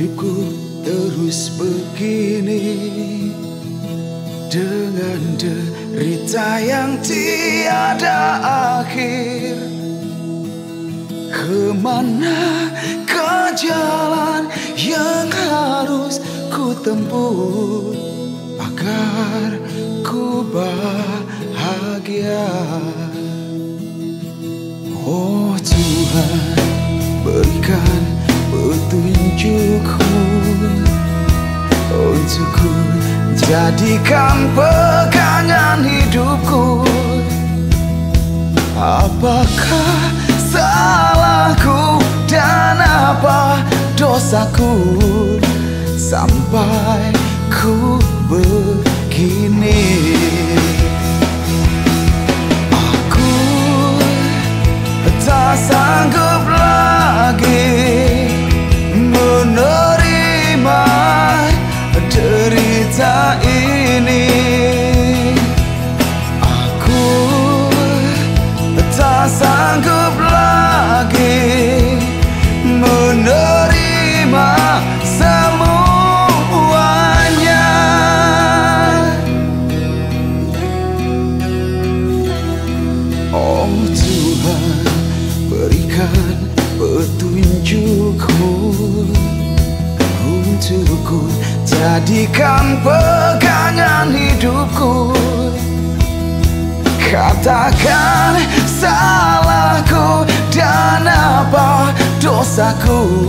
Hidupku terus begini Dengan derita yang tiada akhir. Ke mana ke jalan yang harus ku tempuh Agar ku bahagia? Oh Tuhan jadikan pegangan hidupku. Apakah salahku dan apa dosaku? Sampai ku begini derita ini. Aku tak sanggup jadikan pegangan hidupku. Katakan salahku dan apa dosaku.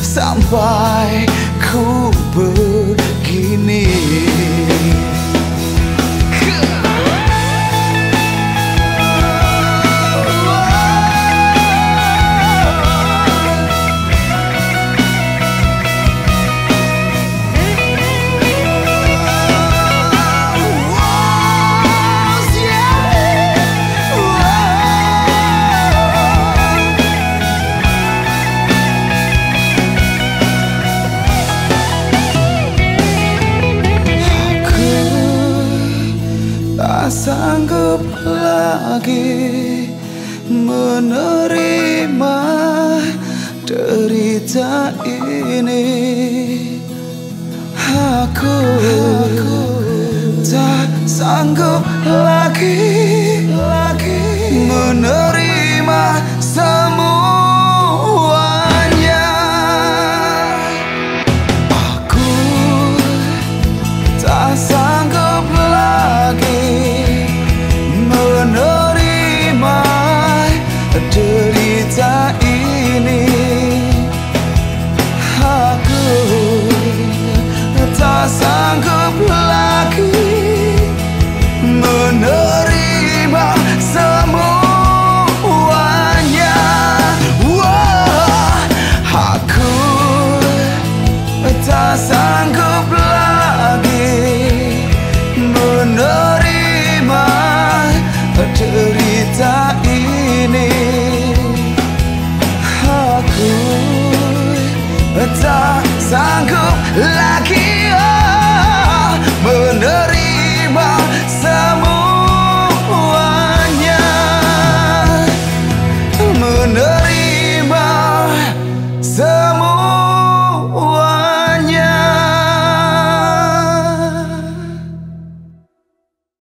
Sampai ku tak sanggup lagi menerima tak sanggup lagi oh, menerima semuanya. Menerima semuanya